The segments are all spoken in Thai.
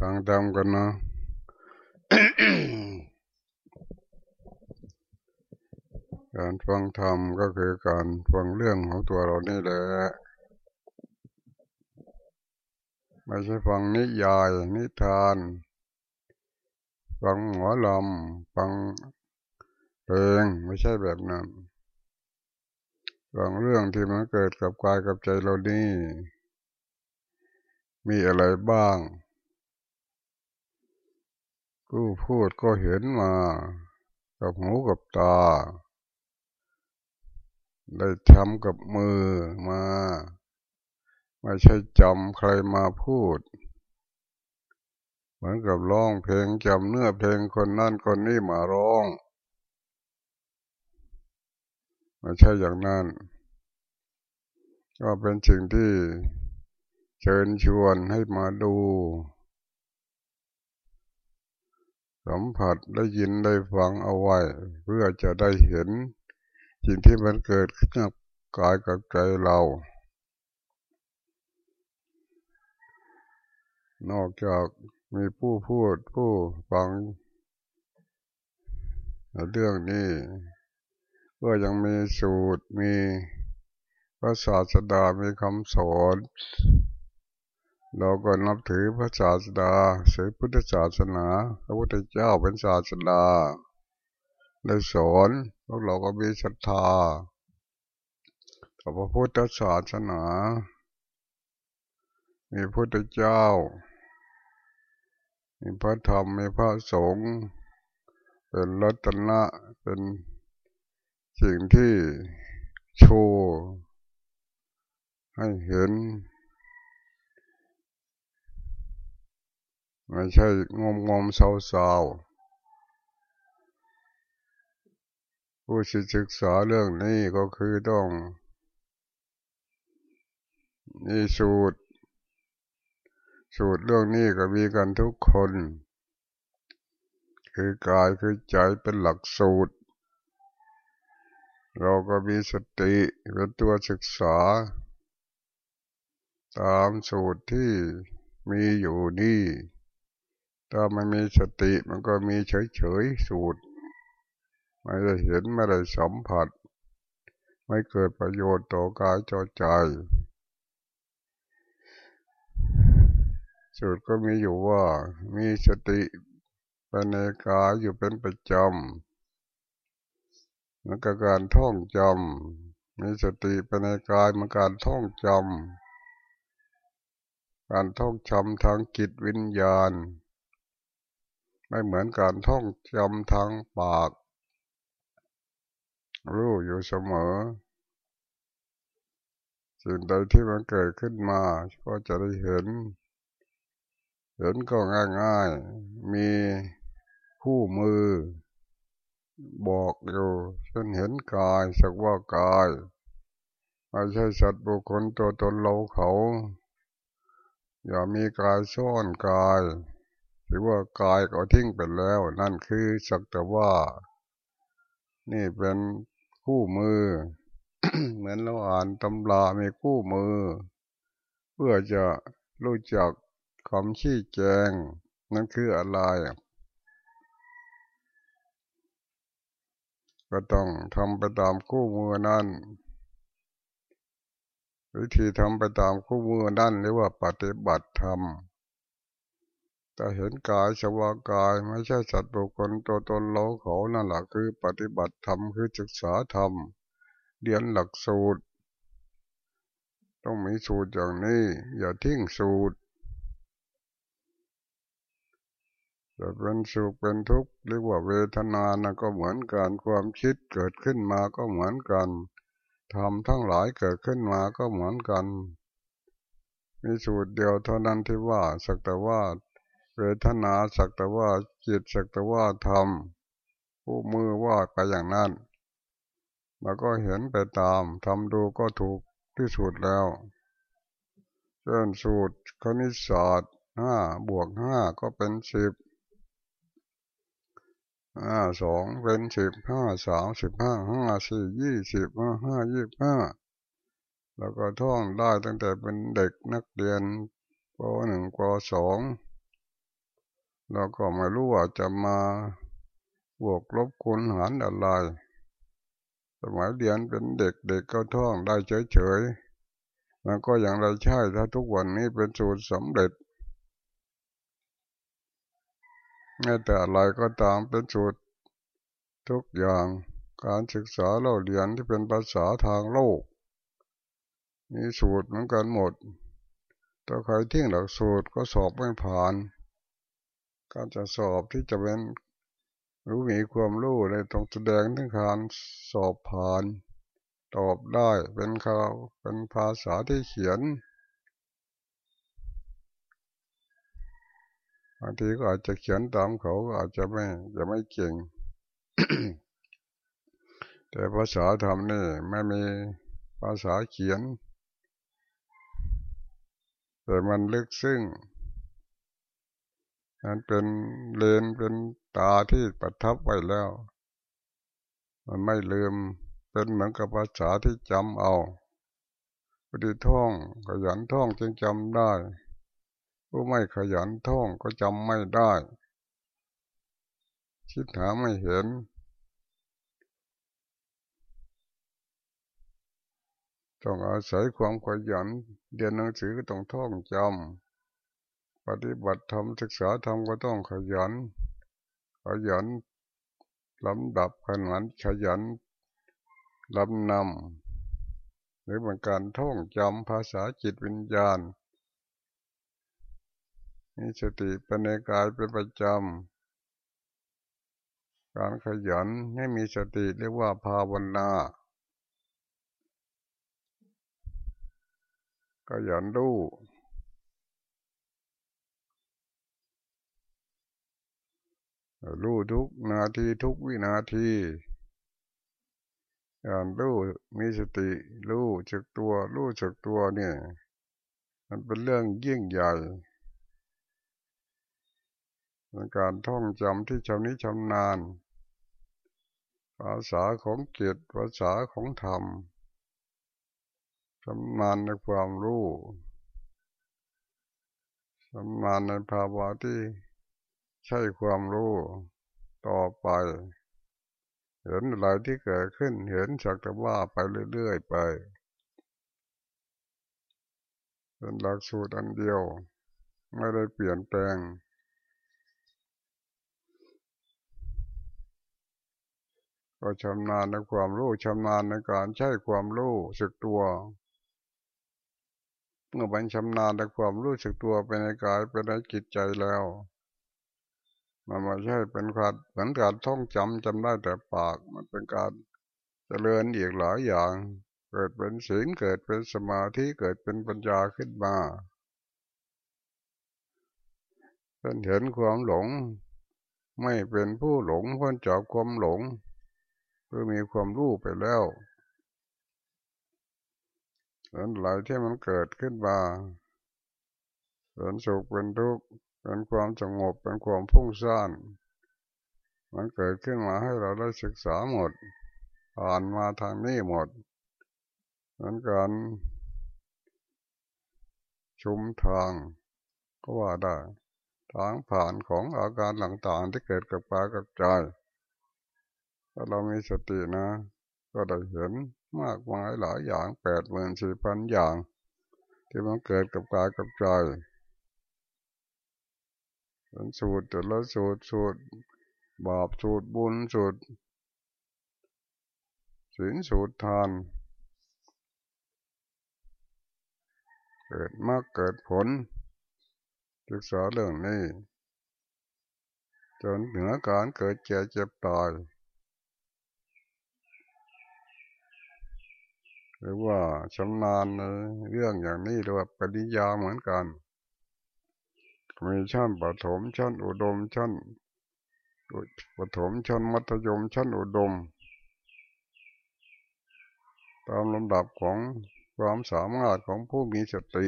ฟังตามกันนะการฟังธรรมก็คือการฟังเรื่องของตัวเรานี่แหละไม่ใช่ฟังนิยายนิทาน ฟังหมอลำฟังเพลงไม่ใช่แบบนั้นฟังเรื่องที่มันเกิดกับกายกับใจเรานี่ มีอะไรบ้าง ผู้พูดก็เห็นมา กับหูกับตา ได้ทำกับมือมา ไม่ใช่จำใครมาพูด เหมือนกับร้องเพลงจำเนื้อเพลงคนนั่นคนนี้มาร้องไม่ใช่อย่างนั้น ก็เป็นสิ่งที่เชิญชวนให้มาดู สัมผัสได้ยินได้ฟังเอาไว้ เพื่อจะได้เห็น สิ่งที่มันเกิดขึ้นกับกายกับใจเรา นอกจากมีผู้พูดผู้ฟังเรื่องนี้ก็ยังมีสูตรมีพระศาสดามีคำสอน เราก็นับถือพระศาสดาสือพุทธศาสนา พระพุทธเจ้าเป็นศาสดาได้สอนพวกเราก็มีศรัทธาต่อพระพุทธศาสนา มีพุทธเจ้า มีพระธรรม มีพระสงฆ์ เป็นรัตนะเป็นสิ่งที่โชว์ให้เห็น ไม่ใช่งมงมเศร้าเศร้าผู้ศึกษาเรื่องนี้ก็คือต้องมีสูตร สูตรเรื่องนี้ก็มีกันทุกคน คือกายคือใจเป็นหลักสูตร เราก็มีสติเป็นตัวศึกษา ตามสูตรที่มีอยู่นี่ ถ้าไม่มีสติมันก็มีเฉยๆสูตรไม่ได้เห็นไม่ได้สัมผัส ไม่เกิดประโยชน์ต่อกายจอใจสูตรก็มีอยู่ว่ามีสติปในกายอยู่เป็นประจำมันก็การท่องจำมีสติปในกายมันการท่องจำการท่องจำทางจิตวิญญาณ ไม่เหมือนการท่องจำทางปาก รู้อยู่เสมอ สิ่งใดที่มันเกิดขึ้นมา ก็จะได้เห็น เห็นก็ง่ายๆ มีคู่มือ บอกอยู่เช่นเห็นกายสักว่ากายไม่ใช่สัตว์บุคคลตัวตนเราเขา อย่ามีกายซ่อนกาย รือว่ากายก็ทิ้งไปแล้ว นั่นคือสักแต่ว่า นี่เป็นคู่มือ เหมือนเราอ่านตำรามีคู่มือ เพื่อจะรู้จักคำชี้แจง นั่นคืออะไรก็ต้องทำไปตามคู่มือนั่นวิธีทำไปตามคู่มือนั่นเรียกว่าปฏิบัติธรรม แต่เห็นกายสวากายไม่ใช่สัตว์บุคคลตัวตนเราเขานั่นแหละคือปฏิบัติธรรมคือศึกษาธรรมเรียนหลักสูตร ต้องมีสูตรอย่างนี้ อย่าทิ้งสูตรจะเป็นสุขเป็นทุกข์หรือว่าเวทนานะก็เหมือนกันความคิดเกิดขึ้นมาก็เหมือนกันทำทั้งหลายเกิดขึ้นมาก็เหมือนกัน มีสูตรเดียวเท่านั้นที่ว่าสักแต่ว่า เวทนาสักแต่ว่าจิตสักแต่ว่าธรรมผู้มือว่าไปอย่างนั้น แล้วก็เห็นไปตามทำดูก็ถูกที่สุดแล้วเช่นสูตรคณิตศาสตร์ห้าบวกห้าก็เป็นสิบห้าสองเป็นสิบห้าสามสิบห้าห้าสี่ยี่สิบห้าห้ายี่ห้าแล้วก็ท่องได้ตั้งแต่เป็นเด็กนักเรียนปหนึ่งปสอง เราก็ไม่รู้ว่าจะมาบวกลบคูณหารอะไร สมัยเรียนเป็นเด็กเด็กก็ท่องได้เฉยๆ มันก็อย่างไรใช่ถ้าทุกวันนี้เป็นสูตรสำเร็จแม้แต่อะไรก็ตามเป็นสูตรทุกอย่างการศึกษาเราเรียนที่เป็นภาษาทางโลก มีสูตรเหมือนกันหมด ถ้าใครทิ้งหลักสูตรก็สอบไม่ผ่าน การจะสอบที่จะเป็นรู้มีความรู้เลยต้องแสดงถึงการสอบผ่าน ตอบได้เป็นข่าเป็นภาษาที่เขียนบางทีก็อาจจะเขียนตามเขาก็อาจจะไม่จะไม่เก่ง แต่ภาษาธรรมนี่ไม่มีภาษาเขียน แต่มันลึกซึ้ง มันเป็นเลนเป็นตาที่ประทับไว้แล้ว มันไม่ลืมเป็นเหมือนกับภาษาที่จำเอาพอดีท่องขยันท่องจึงจำได้ ผู้ไม่ขยันท่องก็จำไม่ได้คิดหาไม่เห็น ต้องอาศัยความขยันเรียนหนังสือก็ต้องท่องจำ ปฏิบัติธรรมศึกษาธรรมก็ต้องขยัน ขยันลำดับขนันขยันลำนำหรือเป็นการท่องจำภาษาจิตวิญญาณมีสติเป็นในกายเป็นประจำการขยันให้มีสติเรียกว่าภาวนาขยันรู้ รู้ทุกนาทีทุกวินาทีการรู้มีสติรู้จักตัวรู้จักตัวเนี่ย มันเป็นเรื่องยิ่งใหญ่เป็นการท่องจำที่ชำนิชำนาญ ภาษาของเกียรติภาษาของธรรมชำนาญในความรู้ชำนาญในภาวะที่ใช่ความรู้ ต่อไป เห็นอะไรที่เกิดขึ้นเห็นสักแต่ว่าไปเรื่อยๆไปเป็นหลักสูตรอันเดียว ไม่ได้เปลี่ยนแปลง ก็ชำนาญในความรู้ชำนาญในการใช้ความรู้สึกตัวเมื่อเป็นชำนาญในความรู้สึกตัวเป็นในกายเป็นในจิตใจแล้ว มันไม่ใช่เป็นการเหมือนการท่องจำจำได้แต่ปาก มันเป็นการเจริญอีกหลายอย่าง เกิดเป็นศีลเกิดเป็นสมาธิเกิดเป็นปัญญาขึ้นมาเป็นเห็นความหลง ไม่เป็นผู้หลงพ้นจากความหลงคือมีความรู้ไปแล้วส่วนหลายที่มันเกิดขึ้นมาเป็นสุขเป็นทุกข์ เป็นความสงบเป็นความพุ่งซ่านมันเกิดขึ้นมาให้เราได้ศึกษาหมด ผ่านมาทางนี้หมดเหมือนกันชุมทาง ก็ว่าได้ทางผ่านของอาการต่างๆที่เกิดกับปากับใจถ้าเรามีสตินะ ก็ได้เห็นมากมายหลายอย่างแปดหมื่นสี่พันอย่าง ที่มันเกิดกับกายกับใจ เป็นสูตรแต่ละสูตรสูตรบาปสูตรบุญสูตรศีลสูตรทาน เกิดมากเกิดผล ศึกษาเรื่องนี้จนเหนือการเกิดเจ็บเจ็บตายหรือว่าชำนาญเรื่องอย่างนี้เรียกว่าปริยาเหมือนกัน มีชั้นปฐมชั้นอุดมชั้นปฐมชั้นมัธยมชั้นอุดม ตามลำดับของความสามารถของผู้มีสติ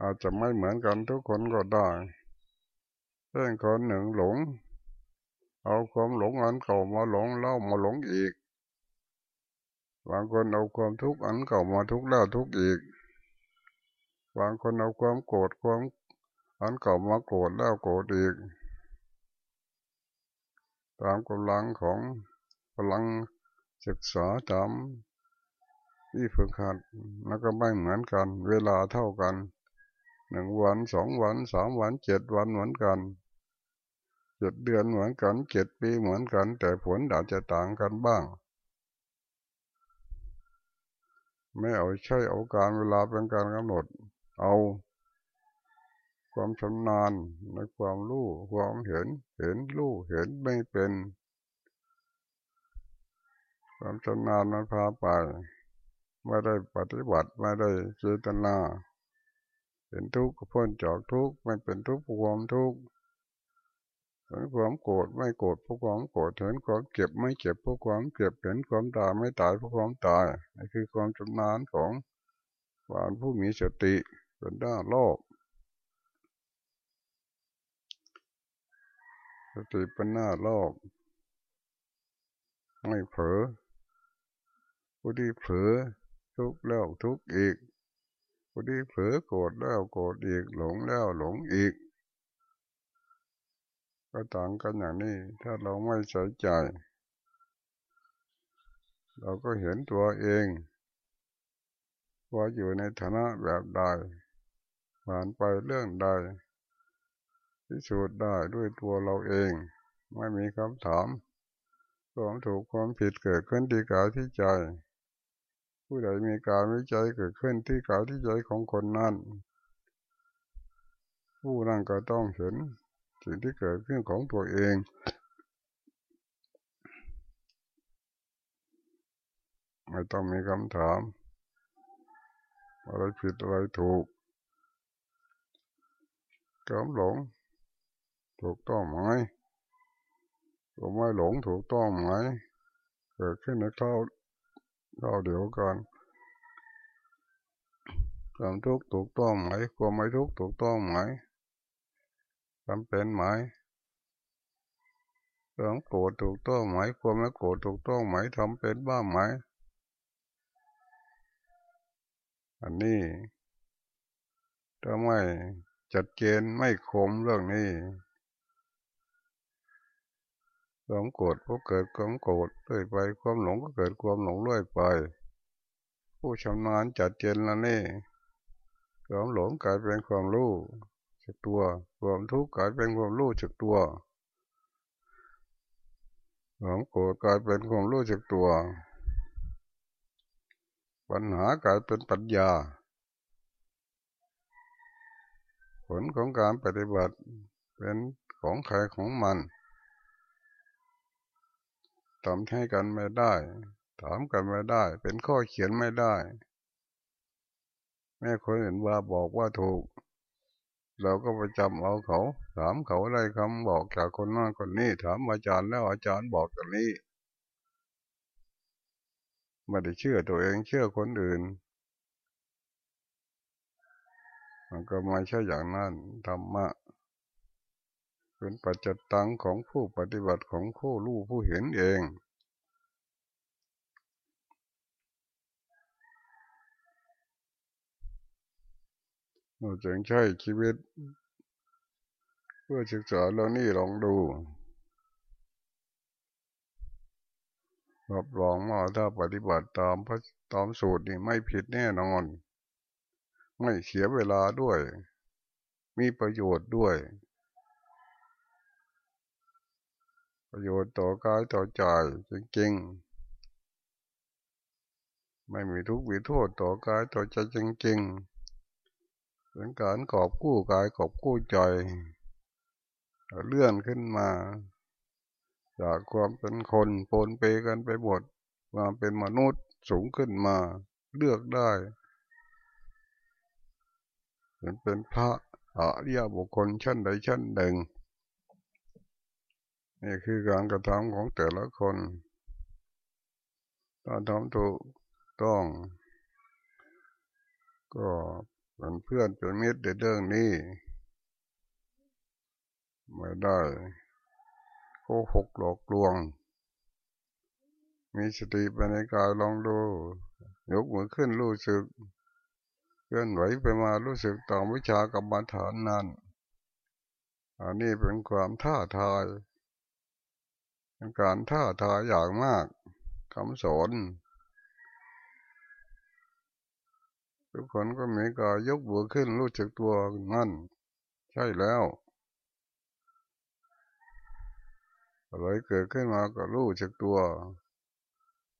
อาจจะไม่เหมือนกันทุกคนก็ได้เช่นคนหนึ่งหลง เอาความหลงอันเก่ามาหลงเล่ามาหลงอีกบางคนเอาความทุกข์อันเก่ามาทุกข์แล้วทุกข์อีกบางคนเอาความโกรธความ อันเก่ามาโกรธแล้วโกรธอีก ตามกำลังของพลังศึกษาตามที่ฝึกหัดแล้วก็ไม่เหมือนกัน เวลาเท่ากันหนึ่งวันสองวันสามวันเจ็ดวันเหมือนกันเจ็ดเดือนเหมือนกันเจ็ดปีเหมือนกัน แต่ผลอาจจะต่างกันบ้าง ไม่เอาใช่เอาการเวลาเป็นการกำหนด เอา ความชำนาญในความรู้ความเห็น เห็นรู้เห็นไม่เป็น ความชำนาญมันพาไปไม่ได้ปฏิบัติไม่ได้เจตนาเห็นทุกข์พ้นจากทุกข์ไม่เป็นทุกข์ความทุกข์เห็นความโกรธไม่โกรธเพราะความโกรธเห็นความเก็บไม่เก็บเพราะความเก็บเห็นความตายไม่ตายเพราะความตายนี่คือความชำนาญของวานผู้มีสติเป็นด้านโลก สติเป็นหน้าโลกไม่เผลอผู้ที่เผลอทุกแล้วทุกอีกผู้ที่เผลอโกรธแล้วโกรธอีกหลงแล้วหลงอีก ก็ต่างกันอย่างนี้ ถ้าเราไม่ใส่ใจ เราก็เห็นตัวเองว่าอยู่ในฐานะแบบใดผ่านไปเรื่องใด พิสูจน์ได้ด้วยตัวเราเอง ไม่มีคำถามความถูกความผิดเกิดขึ้นที่กายที่ใจ ผู้ใดมีการวิจัยเกิดขึ้นที่กายที่ใจของคนนั้นผู้นั้นก็ต้องเห็นสิ่งที่เกิดขึ้นของตัวเองไม่ต้องมีคำถามอะไรผิดอะไรถูกกำหลง ถูกต้องไหมตัวไม่หลงถูกต้องไหมเกิดขึ้นในเท่าเท่าเดียวกันความทุกข์ถูกต้องไหมความไม่ทุกข์ถูกต้องไหมทำเป็นไหมความโกรธถูกต้องไหมความไม่โกรธถูกต้องไหมทำเป็นบ้างไหม อันนี้ถ้าไม่จัดเกณฑ์ไม่คมเรื่องนี้ ความโกรธก็เกิดความโกรธเรื่อยไปความหลงก็เกิดความหลงเรื่อยไป ผู้ชำนาญจัดเจนแล้วนี่ความหลงกลายเป็นความรู้จักตัวความทุกข์กลายเป็นความรู้จักตัวความโกรธกลายเป็นความรู้จักตัว ปัญหากลายเป็นปัญญา ผลของการปฏิบัติเป็นของใครของมัน ทำให้กันไม่ได้ ถามกันไม่ได้ เป็นข้อเขียนไม่ได้ แม่คนเห็นว่าบอกว่าถูก เราก็ไปจำเอาเขา ถามเขาได้คำบอกจากคนนั้นคนนี้ ถามอาจารย์แล้วอาจารย์บอกอย่างนี้ไม่ได้เชื่อตัวเองเชื่อคนอื่น มันก็ไม่ใช่อย่างนั้นธรรมะ เป็นปัจจตังของผู้ปฏิบัติของผู้รู้ผู้เห็นเองเราจึงใช้ชีวิต เพื่อศึกษาแล้วนี่ลองดูรับรองว่าถ้าปฏิบัติตามพระตามสูตรนี่ไม่ผิดแน่นอน ไม่เสียเวลาด้วย มีประโยชน์ด้วย ประโยชน์ต่อกายต่อใจจริงๆ ไม่มีทุกข์มีโทษต่อกายต่อใจจริงๆเป็นการกอบกู้กายกอบกู้ใจเลื่อนขึ้นมา จากความเป็นคนปนเปกันไปหมดมาเป็นมนุษย์สูงขึ้นมาเลือกได้เป็นพระอริยบุคคลชั้นใดชั้นหนึ่ง นี่คือการกระทำของแต่ละคนถ้าทำถูกต้อง ก็เป็นเพื่อนเป็นมิตรในเรื่องนี้ ไม่ได้โกหกหลอกลวง มีสติไปในกายลองดู ยกมือขึ้นรู้สึกเคลื่อนไหวไปมารู้สึกต่อวิชากรรมฐานนั้น อันนี้เป็นความท้าทาย เป็นการท้าทายอย่างมากคำสอนทุกคนก็มีการยกบัวขึ้นรู้จักตัวนั่น ใช่แล้วอะไรเกิดขึ้นมาก็รู้จักตัว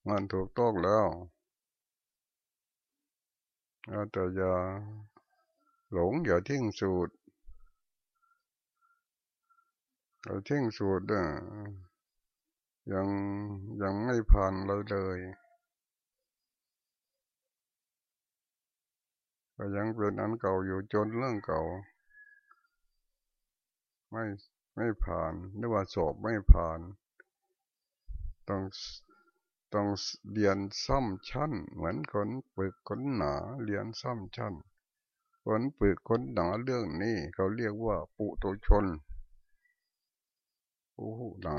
มันถูกต้องแล้วแต่อย่าหลงอย่าทิ้งสูตรอย่าทิ้งสูตรเนี่ย ยังยังไม่ผ่านเลยเลยก็ยังเป็นอันเก่าอยู่จนเรื่องเก่า ไม่ไม่ผ่านหรือว่าสอบไม่ผ่าน ต้องต้องเรียนซ้ำชั้น เหมือนคนปึกคนหนาเรียนซ้ำชั้นคนปึกคนหนาเรื่องนี้เขาเรียกว่าปุตุชนผู้หนา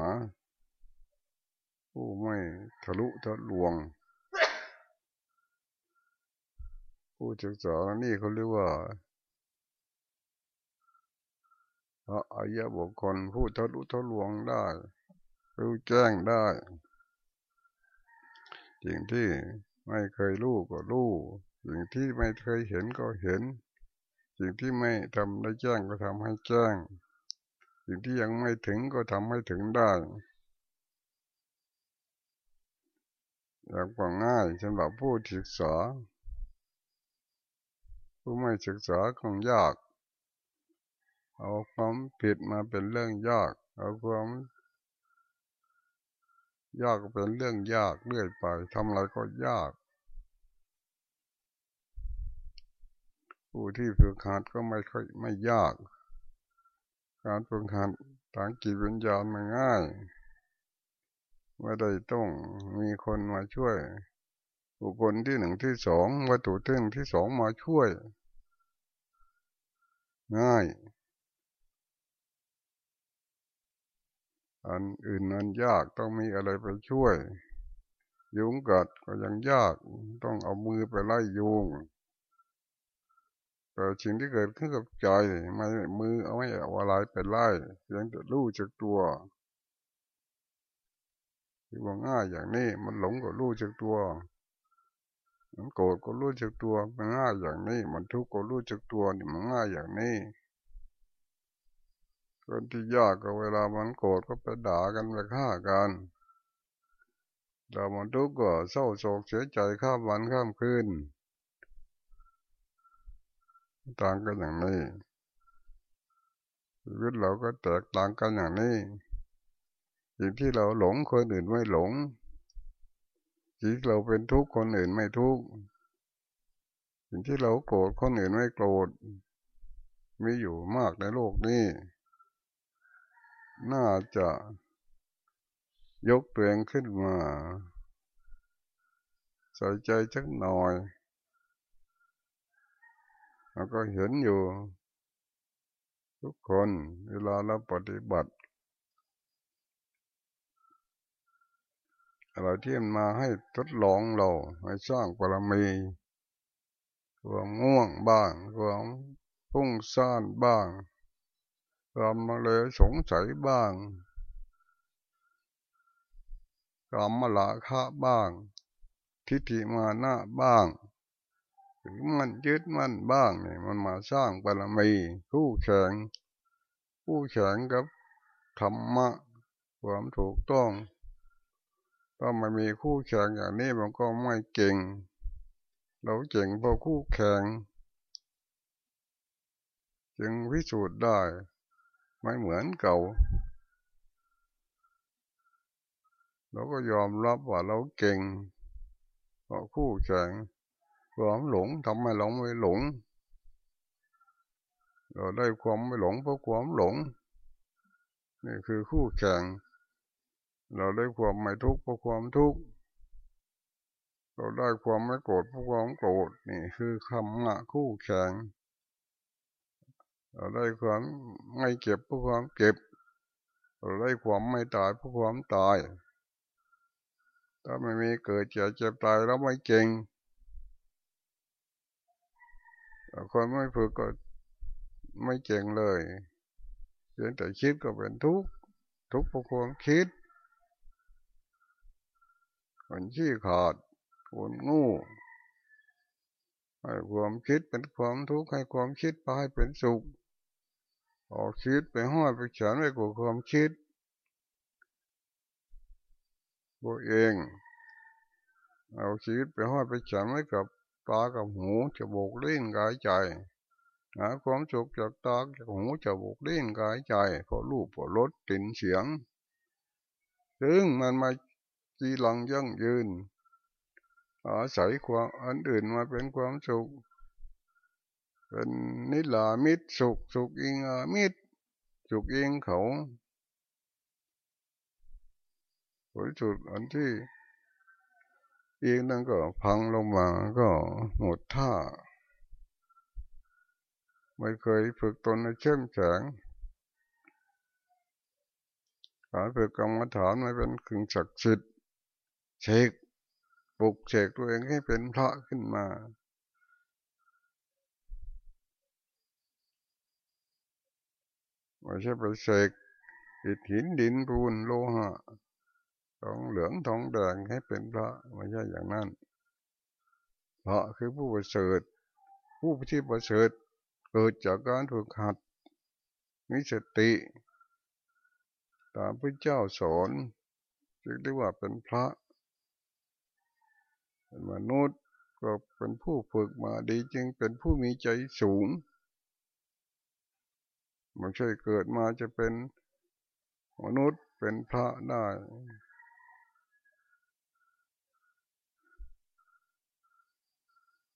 ผู้ไม่ทะลุทะลวง ผู้ศึกษานี่เขาเรียกว่าพระอายะบุคคลผู้ทะลุทะลวงได้ รู้แจ้งได้สิ่งที่ไม่เคยรู้ก็รู้สิ่งที่ไม่เคยเห็นก็เห็น สิ่งที่ไม่ทำได้แจ้งก็ทำให้แจ้ง สิ่งที่ยังไม่ถึงก็ทำให้ถึงได้ อย่างว่าง่ายสำหรับผู้ศึกษา ผู้ไม่ศึกษาคงยาก เอาความผิดมาเป็นเรื่องยาก เอาความยากเป็นเรื่องยากเรื่อยไปทำอะไรก็ยาก ผู้ที่ฝึกหัดก็ไม่ค่อยไม่ยาก การฝึกหัดทางจิตวิญญาณมันง่าย ไม่ได้ต้องมีคนมาช่วยบุคคลที่หนึ่งที่สองวัตถุที่หนึ่งที่สองมาช่วย ง่าย อันอื่นนั้นยากต้องมีอะไรไปช่วย ยุงกัดก็ยังยากต้องเอามือไปไล่ยุงแต่สิ่งที่เกิดขึ้นกับใจไม่มือเอาไม่เอาอะไรไปไล่เพียงแต่รู้จักตัว ว่าง่ายอย่างนี้ มันหลงก็รู้จักตัว มันโกรธก็รู้จักตัว มันง่ายอย่างนี้ มันทุกข์ก็รู้จักตัวนี่มันง่ายอย่างนี้คนที่ยากก็เวลามันโกรธก็ไปด่ากันไปฆ่ากันเรามันทุกข์ก็เศร้าโศกเสียใจข้ามวันข้ามคืนต่างกันอย่างนี้ชีวิตเราก็แตกต่างกันอย่างนี้ สิ่งที่เราหลงคนอื่นไม่หลงสิ่งที่เราเป็นทุกข์คนอื่นไม่ทุกข์สิ่งที่เราโกรธคนอื่นไม่โกรธมีอยู่มากในโลกนี้ น่าจะยกตัวเองขึ้นมาใส่ใจสักหน่อยแล้วก็เห็นอยู่ ทุกคนเวลาเราปฏิบัติ อะไรที่มันมาให้ทดลองเราให้สร้างปรมีความง่วงบ้างความพุ่งซ่านบ้างความเลยสงสัยบ้างความมละคะบ้าง ทิฏฐิมานะบ้างหรือมันยึดมันบ้างเนี่ยมันมาสร้างปรมีคู่แข่งคู่แข่งกับธรรมะความถูกต้อง ถ้ามันมีคู่แข่งอย่างนี้มันก็ไม่เก่ง เราเก่งเพราะคู่แข่งจึงพิสูจน์ได้ ไม่เหมือนเก่า เราก็ยอมรับว่าเราเก่งเพราะคู่แข่งความหลงทำให้เราไม่หลง เราได้ความไม่หลงเพราะความหลง นี่คือคู่แข่ง เราได้ความไม่ทุกข์เพราะความทุกข์เราได้ความไม่โกรธเพราะความโกรธนี่คือคำงะคู่แข่งเราได้ความไม่เก็บเพราะความเก็บ เราได้ความไม่ตายเพราะความตาย ถ้าไม่มีเกิดเจ็บเจ็บตายแล้วไม่เก่งคนไม่ฝึกก็ไม่เก่งเลยพียงแต่คิดก็เป็นทุกข์ทุกข์เพราะความคิด คนขี้ขาดคนงูให้ความคิดเป็นความทุกข์ให้ความคิดไปให้เป็นสุขออกคิดไปห้อยไปเฉนไปกับความคิดตัวเอง เอาชีวิตไปห้อยไปเฉนไว้กับตากับหูจะบกลิ้นกายใจหาความสุขจากตาจากหูจะบกลิ้นกายใจเพราะรูปเพราะรสกลิ่นเสียง ซึ่งมันมา จีหลังยั่งยืน อาศัยความอันอื่นมาเป็นความสุข เป็นนิลามิตรสุขสุขอิงอามิตรสุขอิงเขาผลสุดอันที่อีกนั่นก็พังลงมาก็หมดท่า ไม่เคยฝึกตนในเข้มแข็งการฝึกกรรมฐานไม่เป็นขึงศักดิ์สิทธิ์ เชกปลุกเชกตัวเองให้เป็นพระขึ้นมา ไม่ใช่ไปเสกอิฐหินดินปูนโลหะทองเหลืองทองแดงให้เป็นพระไม่ใช่อย่างนั้นพระคือผู้ประเสริฐ ผู้ที่ประเสริฐเกิดจากการฝึกหัดมีสติตามพระเจ้าสอนจึงเรียกว่าเป็นพระ เป็นมนุษย์ก็เป็นผู้ฝึกมาดีจึงเป็นผู้มีใจสูงม่ใช่เกิดมาจะเป็นมนุษย์เป็นพระได้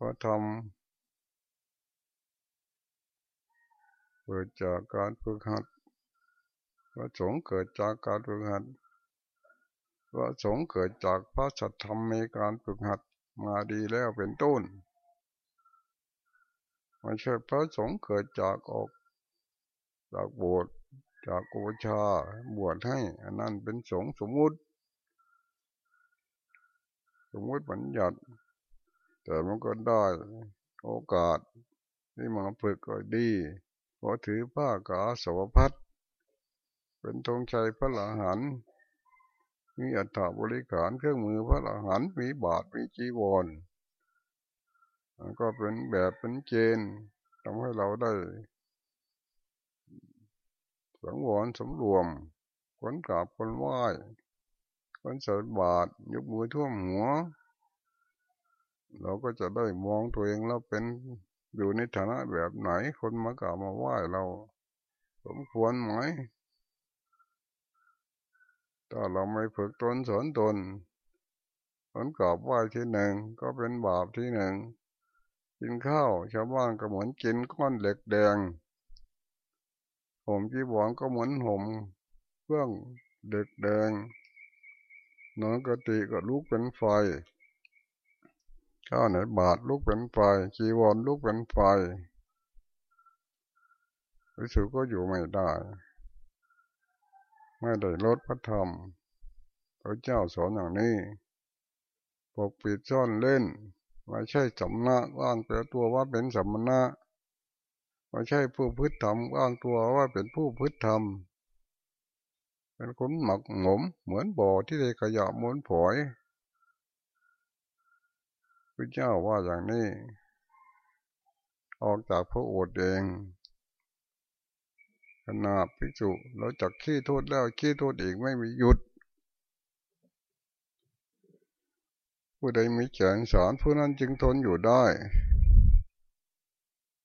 พราะทำเกิดจากการฝึกหัดพระสงฆ์เกิดจากการฝึกหัด พระสงฆ์เกิดจากพระสัทธรรมในการฝึกหัดมาดีแล้วเป็นต้นไม่ใช่พระสงฆ์เกิดจากออก จากโบสถ์จากกุชาบวชให้อันนั้นเป็นสงสมมุติ สมมุติบัญญัติแต่มันก็ได้โอกาสที่มาฝึกก็ดีพอถือผ้ากาสวพัดเป็นธงชัยพระหลาน มีอัฐบริขารเครื่องมือพระอรหลานมีบาทมีจีวรก็เป็นแบบเป็นเกณฑ์ทำให้เราได้สังวรสำรวมคนกราบคนไหว้คนใส่บาตรยกมือท่วมหัว เราก็จะได้มองตัวเองเราเป็นอยู่ในฐานะแบบไหนคนมากราบมาไหว้เรา สมควรไหม ถ้าเราไม่ฝึกตนสอนตนคนกราบไหวที่หนึ่งก็เป็นบาปที่หนึ่งกินข้าวชาวบ้านก็เหมือนกินก้อนเหล็กแดงห่มจีบวรก็เหมือนห่มเครื่องเด็กแดงนอนกติก็ลุกเป็นไฟข้าวไหนบาดลุกเป็นไฟจีวรลุกเป็นไฟรู้สึกก็อยู่ไม่ได้ ไม่ได้ลดพระธรรมพระเจ้าสอนอย่างนี้ปกปิดซ่อนเล่นไม่ใช่สำนักว่างแต่ตัวว่าเป็นสำนักไม่ใช่ผู้พึ่ธรรมอ้างตัวว่าเป็นผู้พึ่ธรรมเป็นคนหมักหมมเหมือนบ่อที่ได้ขยะม้วนผอยพระเจ้าว่าอย่างนี้ ออกจากพระโอษฐ์เอง นาดพิจุเราจักขี้โทษแล้วขี้โทษอีกไม่มีหยุด ผู้ใดมีแขนสอนผู้นั้นจึงทนอยู่ได้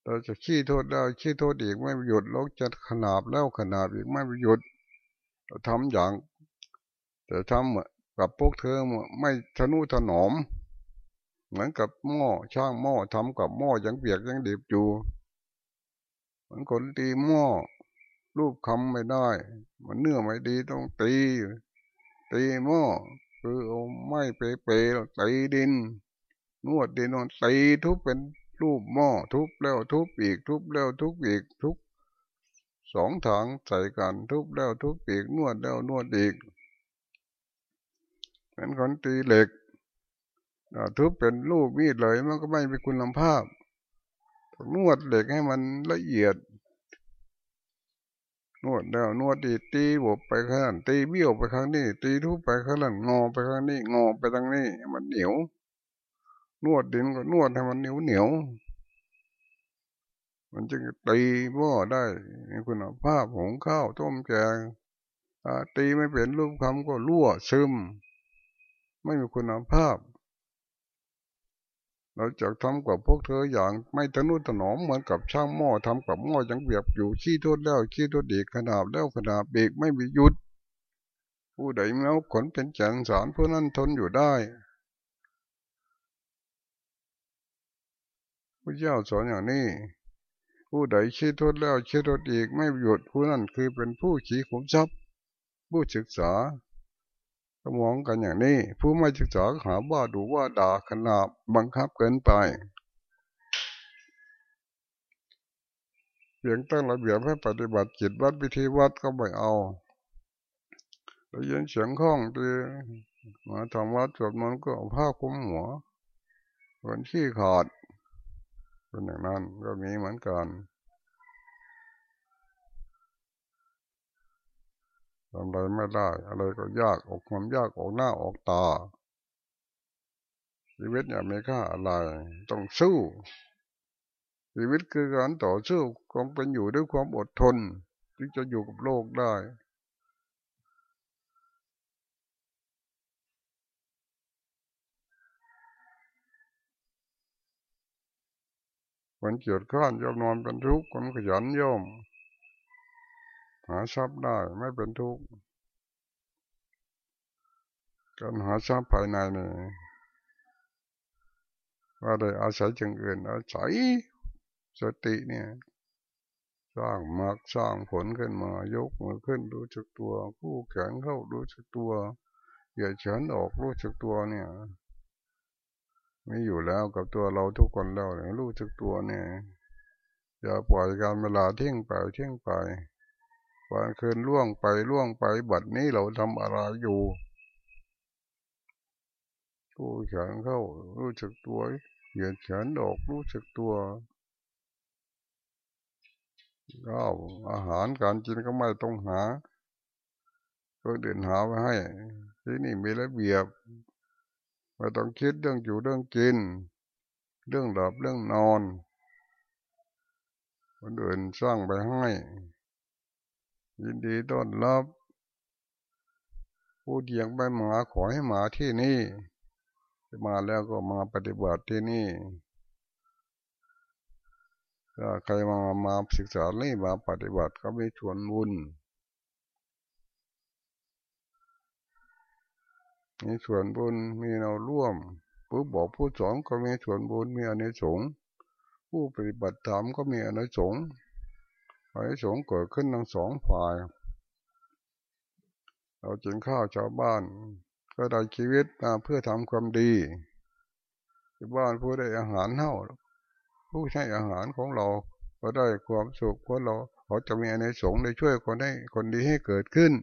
เราจะขี้โทษได้วขี้โทษอีกไม่หยุดเราจะขนาบแล้วขนาบอีกไม่หยุด เราทำอย่าง แต่ทำกับพวกเธอไม่ทนุถนอม เหมือนกับหม้อช่างหม้อทำกับหม้อยังเปียกยังดิบอยู่เหมือนคนตีหม้อ รูปคำไม่ได้ มันเนื้อไม่ดีต้องตี ตีหม้อคือเอาไม้เปเปตีดิน นวดดินนวดตีทุบเป็นรูปหม้อทุบแล้วทุบอีก ทุบแล้วทุบอีกทุบสองทางใส่กันทุบแล้วทุบอีกนวดแล้วนวดอีกเป็นคนตีเหล็กทุบเป็นรูปมีดเลยมันก็ไม่เป็นคุณภาพนวดเหล็กให้มันละเอียด นวดแล้วนวดดีตีบวไปข้างนั้นตีเบี้ยวไปข้างนี้ ตีทุบไปข้างนั้นงอไปข้างนี้ งอไปทางนี้ มันเหนียว นวดดินก็นวดให้มันเหนียวเหนียวมันจึงตีหม้อได้ในคุณภาพหงข้าวต้มแกงตีไม่เป็นรูปคำก็รั่วซึม ไม่มีคุณภาพ เราจะทำกับพวกเธออย่างไม่ทะนุถนอมเหมือนกับช่างหม้อทำกับหม้อยังเบียบอยู่ขี้โทษแล้วขี้โทษดีกขนาดแล้วขนาดเบกไม่มีหยุด ผู้ใดเมื่อขนเป็นแจนสารผู้นั้นทนอยู่ได้พระเจ้าสอนอย่างนี้ ผู้ใดคิดโทษแล้วคิดโทษอีกไม่หยุดผู้นั้นคือเป็นผู้ขี้ขุมทรัพย์ผู้ศึกษา ก็มองกันอย่างนี้ ผู้ไม่ศึกษาหาว่าดูว่าด่าขนาดบังคับเกินไปเพียงตั้งระเบียบให้ปฏิบัติจิตวัดวิธีวัดก็ไม่เอาเรายินเสียงข้องตีมาทำวัดสวดมนต์ก็เอาผ้าคลุมหัวคนขี้ขาดเป็นอย่างนั้นก็มีเหมือนกัน ทำอะไรไม่ได้ อะไรก็ยากออกความยากออกหน้าออกตา ชีวิตอย่าไม่ค่าอะไร ต้องสู้ ชีวิตคือการต่อสู้ความเป็นอยู่ด้วยความอดทนจึงจะอยู่กับโลกได้คนเกียดข้านยอมนอนเป็นทุกข์คนขยันย่อม หาทรัพย์ได้ไม่เป็นทุกข์การหาทรัพย์ภายในนี่ว่าได้อาศัยจึงอื่นอาศัยสติเนี่ย สร้างมากสร้างผลขึ้นมายกมือขึ้นรู้จักตัว ผู้แขนเข้ารู้จักตัวเหยียดเฉินออกรู้จักตัวเนี่ยมีอยู่แล้วกับตัวเราทุกคนแล้วเนี่ยรู้จักตัวเนี่ยอย่าปล่อยการเวลาเที่ยงไปเที่ยงไป วันคืนล่วงไปล่วงไปบัดนี้เราทำอะไรอยู่ผู้แขนเข้ารู้จักตัวเหยียดแขนออกรู้จักตัวข้าวอาหารการกินก็ไม่ต้องหาก็เดินหาไว้ให้ ที่นี่มีระเบียบไม่ต้องคิดเรื่องอยู่เรื่องกิน เรื่องหลับเรื่องนอนคนอื่นสร้างไปให้ ยินดีต้อนรับ ผู้เดียงไปมาขอให้มาที่นี่มาแล้วก็มาปฏิบัติที่นี่ถ้าใครมามาศึกษาเรื่มาปฏิบัติก็ไม่ชวนบุญมีส่วนบุญมีเราร่วมผู้บอกผู้สอนก็มีส่วนบุญมีอนิสงผู้ปฏิบัติธรรมก็มีอนิสง์ อนิสงเกิดขึ้นทั้งสองฝ่าย เราจิงข้าวชาวบ้านก็ได้ชีวิตมาเพื่อทำความดีชาวบ้านผู้ได้อาหารเท่าผู้ใช้อาหารของเราก็ได้ความสุขเพราะเราเขาจะมีอนิสงได้ช่วยคนให้คนดีให้เกิดขึ้น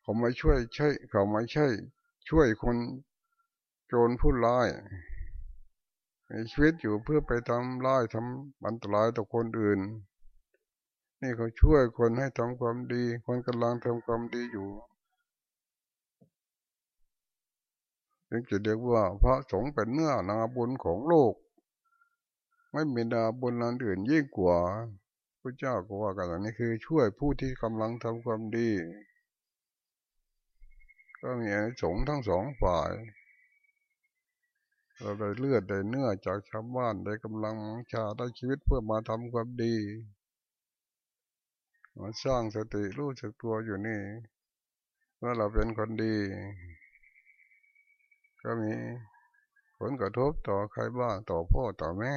เขาไม่ช่วยใช่ เขาไม่ใช่ ช่วยคนโจรผู้ร้าย มีชีวิตอยู่เพื่อไปทำร้ายทำอันตรายต่อคนอื่น นี่เขาช่วยคนให้ทำความดี คนกำลังทำความดีอยู่จึงจะเรียกว่าพระสงฆ์เป็นเนื้อนาบุญของโลก ไม่มีนาบุญนั้นอื่นยิ่งกว่าพระเจ้าก็ว่ากันอย่างนี้คือช่วยผู้ที่กำลังทำความดี ก็มีสงฆ์ทั้งสองฝ่าย เราได้เลือดได้เนื้อจากชาวบ้านได้กำลังชาได้ชีวิตเพื่อมาทำความดีมาสร้างสติรู้จักตัวอยู่นี่เมื่อเราเป็นคนดี ก็มีผลกระทบต่อใครบ้างต่อพ่อต่อแม่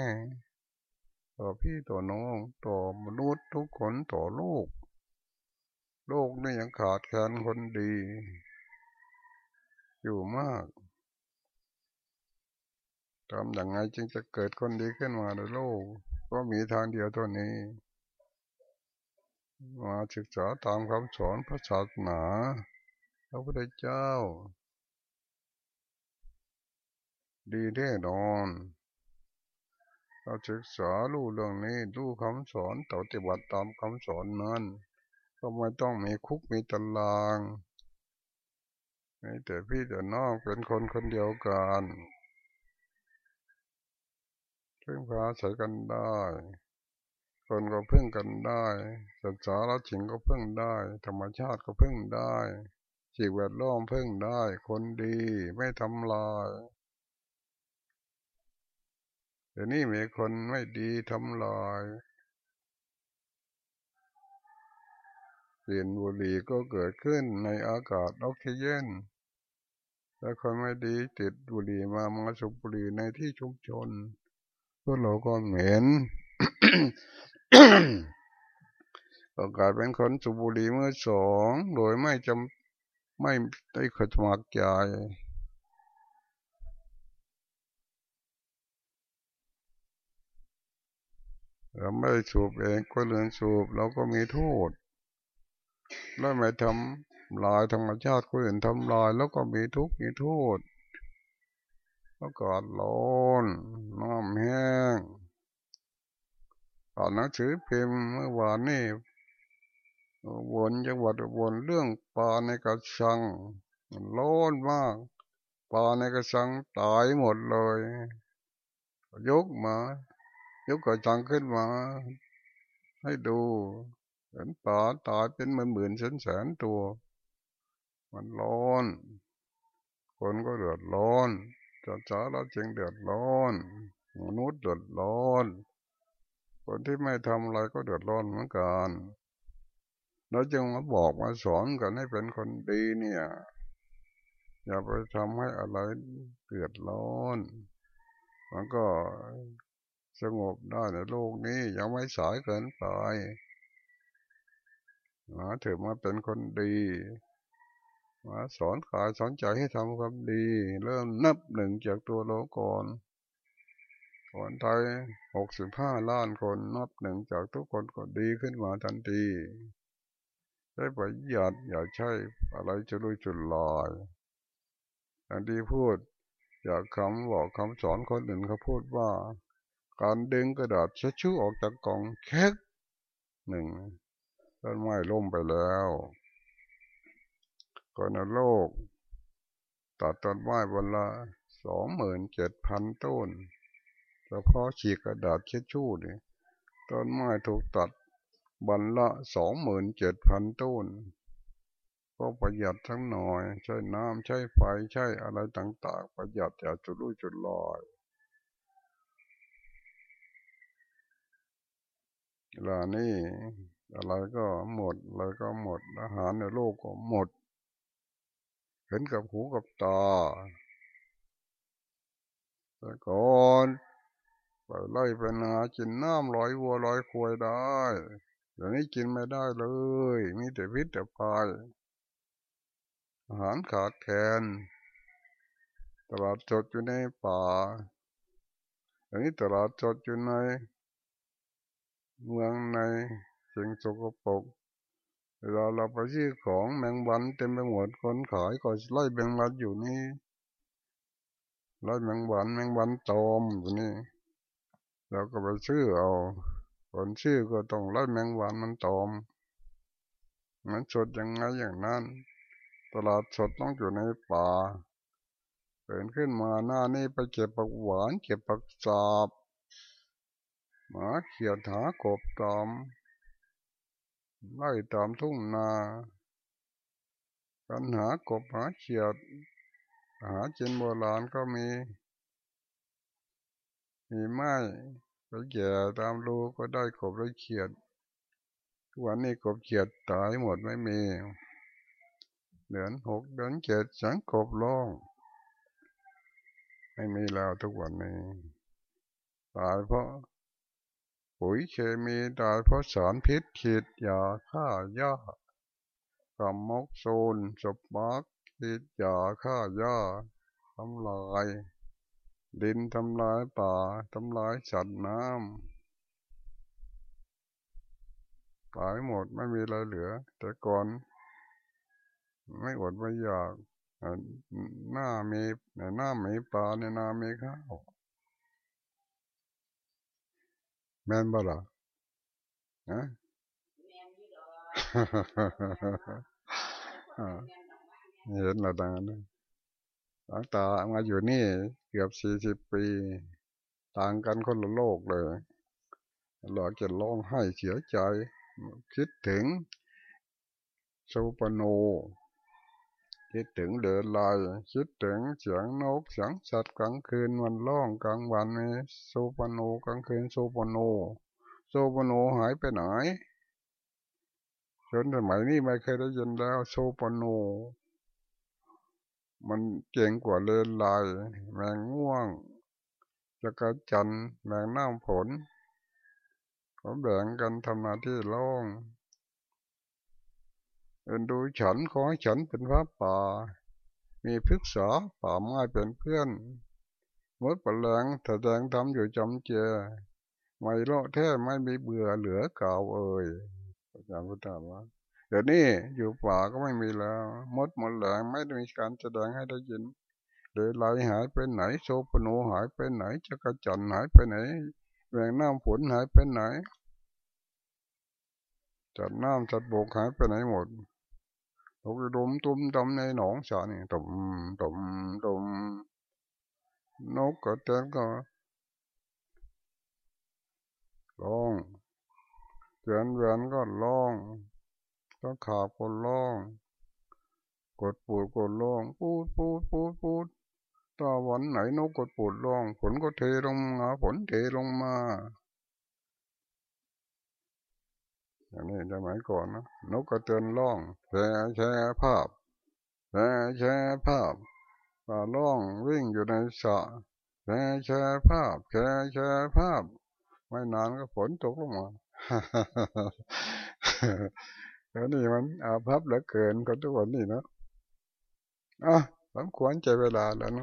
ต่อพี่ต่อน้องต่อมนุษย์ทุกคนต่อโลก โลกนี่ยังขาดแคลนคนดี อยู่มาก ทำอย่างไงจึงจะเกิดคนดีขึ้นมาในโลก ก็มีทางเดียวตัวนี้ มาศึกษาตามคำสอนพระศาสนาพระพุทธเจ้า ดีแน่นอนเราศึกษารู้เรื่องนี้รู้คำสอนต่อปฏิบัติตามคำสอนนั้น ก็ไม่ต้องมีคุกมีตารางแต่พี่แต่น้องเป็นคนคนเดียวกัน พึ่งพาใส่กันได้คนก็พึ่งกันได้ศึกษาแล้วจิงก็พึ่งได้ ธรรมชาติก็พึ่งได้สิ่งแวดล้อมพึ่งได้ คนดีไม่ทำลายเดี๋ยวนี้มีคนไม่ดีทำลายเปลี่ยนบุหรี่ก็เกิดขึ้นในอากาศออกซิเจนแต่คนไม่ดีติดบุหรี่มามาสูบบุหรี่ในที่ชุมชน พวกเราก็เหม็นก็กลายเป็นคนสูบบุหรี่เมื่อสองโดยไม่จำไม่ได้ขดมักใจเราไม่ได้สูบเองก็เลือนสูบเราก็มีโทษ แล้วไม่ทำลายธรรมชาติคนอื่นทำลายแล้วก็มีทุกข์มีโทษ อากาศร้อนน้ำแห้งอ่านหนังสือพิมพ์เมื่อวานนี่วนจังหวัดวนเรื่องปลาในกระชังร้อนมากปลาในกระชังตายหมดเลย ยกมา ยกกระชังขึ้นมา ให้ดูเห็นปลาตายเป็นหมื่นหมื่นแสนแสนตัว มันร้อน คนก็เดือดร้อน จะจ้าเราจึงเดือดร้อนมนุษย์เดือดร้อน คนที่ไม่ทำอะไรก็เดือดร้อนเหมือนกันเราจึงมาบอกมาสอนกันให้เป็นคนดีเนี่ย อย่าไปทำให้อะไรเดือดร้อน มันก็สงบได้ในโลกนี้ยังไม่สายเกินไปมาถือมาเป็นคนดี มาสอนขายสอนใจให้ทำความดี เริ่มนับหนึ่งจากตัวเราก่อนคนไทยหกสิบห้าล้านคนนับหนึ่งจากทุกคนก็ดีขึ้นมาทันทีได้ประหยัดอย่าใช่อะไรจะลุยจุดลอยอันที่พูดอยากคำบอกคำสอนคนอื่นเขาพูดว่า การดึงกระดาษเช็ดชู่ออกจากกล่องแค่หนึ่งต้นไม้ล่มไปแล้ว คนโลก ตัดต้นไม้วันละสองหมื่นเจ็ดพันต้นเฉพาะฉีกกระดาษเช็ดชู่นี่ต้นไม้ถูกตัดวันละสองหมื่นเจ็ดพันต้น ก็ประหยัดทั้งหน่อย ใช้น้ำใช้ไฟใช้อะไรต่างๆ ประหยัดอย่าจุดรุ่ยจุดลอยเวลานี้อะไรก็หมดอะไรก็หมดอาหารในโลกก็หมด ห็นกับหูกับตาแต่ก่อนไปไล่ไปนากินน้ำลอยวัวลอยควายได้เดี๋ยวนี้กินไม่ได้เลย มีแต่พิษแต่ภัยอาหารขาดแคลนตลาดจดอยู่ในป่าอันนี้ตลาดจดอยู่ใน เมืองในสิ่งสกปรก เวลาเราไปซื้อของแมงวันเต็มไปหมดคนขายก็ไล่แมงวันอยู่นี่ไล่แมงวันแมงวันตอมอยู่นี่เราก็ไปซื้อเอาคนซื้อก็ต้องไล่แมงวันมันตอมมันสดยังไงอย่างนั้น ตลาดสดต้องอยู่ในป่าเดินขึ้นมาหน้านี่ไปเก็บผักหวานเก็บผักสาบหมาเขียดหากบตอม ไล่ตามทุ่งนาปัญหากบหาเขียด หาจินโบราณก็มี มีไม้ไปแก่ตามรูก็ได้กบได้เขียด ทุกวันนี้กบเขียดตายหมดไม่มี เดือนหกเดือนเจ็ดสังกบร้องไม่มีแล้วทุกวันนี้ตายเพราะ ปุ๋ยเคมีตายเพราะสารพิษขีดยาฆ่าหญ้ากำมกโซนสปาร์กขีดยาฆ่าหญ้าทำลาย ดินทำลายป่าทำลายสัตว์น้ำตายหมดไม่มีอะไรเหลือ แต่ก่อนไม่อดไม่อยากหน้ามีในหน้ามีปลาในนามีข้าว แม่นบ่ล่ะนะเห็นระดังนั้นหลังตามาอยู่นี่เกือบสี่สิบปี ต่างกันคนละโลกเลยเราจะร้องไห้เสียใจ คิดถึงสุปโน คิดถึงเดินลายคิดถึงเสียงนกเสียงสัตว์กลางคืนมันร้องกลางวันมีสุปโนกลางคืนสุปโนสุปโนหายไปไหนจนสมัยนี้ไม่เคยได้ยินแล้วสุปโน มันเก่งกว่าเลนลายแมงง่วงจะกระจันแมงน้ำผลเขาแบ่งกันทำหน้าที่ร้อง เอ็นดูฉันขอให้ฉันเป็นพระป่า มีพฤกษาป่าไม้เป็นเพื่อนมดปลงแสดงทำอยู่จำเจ ไม่โลแท้ไม่มีเบื่อเหลือเก่าเอ่ยอาจารย์พุทธาว่าเดี๋ยวนี้อยู่ป่าก็ไม่มีแล้ว มดหมดแหลงไม่ได้มีการแสดงให้ได้ยินเดือไหลหายไปไหนโซปโนหายไปไหนจักรจันหายไปไหนแหวงน้ำฝนหายไปไหนจัดน้ำจัดบกหายไปไหนหมด ตกดมตุ้มดำในหนองสานี่ตุ่มตุ่มตุ่มนกกระเตนก็ร้องเตือนเวียนก็ร้องก็ขาบก็ร้อง กดปูดกดร้อง ปูดปูดปูดปูดตาวันไหนนกกดปูดร้อง ฝนก็เทลงมาฝนเทลงมา อย่างนี้สมัยก่อนนะนกกระเตือนร้องแชร์แชร์ภาพแชร์แชร์ภาพปลาร้องวิ่งอยู่ในสระแชร์แชร์ภาพแชร์แชร์ภาพ ไม่นานก็ฝนตกลงมาแล้วนี่มันอาภัพเหลือเกินก็ทุกวันนี้เนะอะสมควรใจเวลาแล้วนะ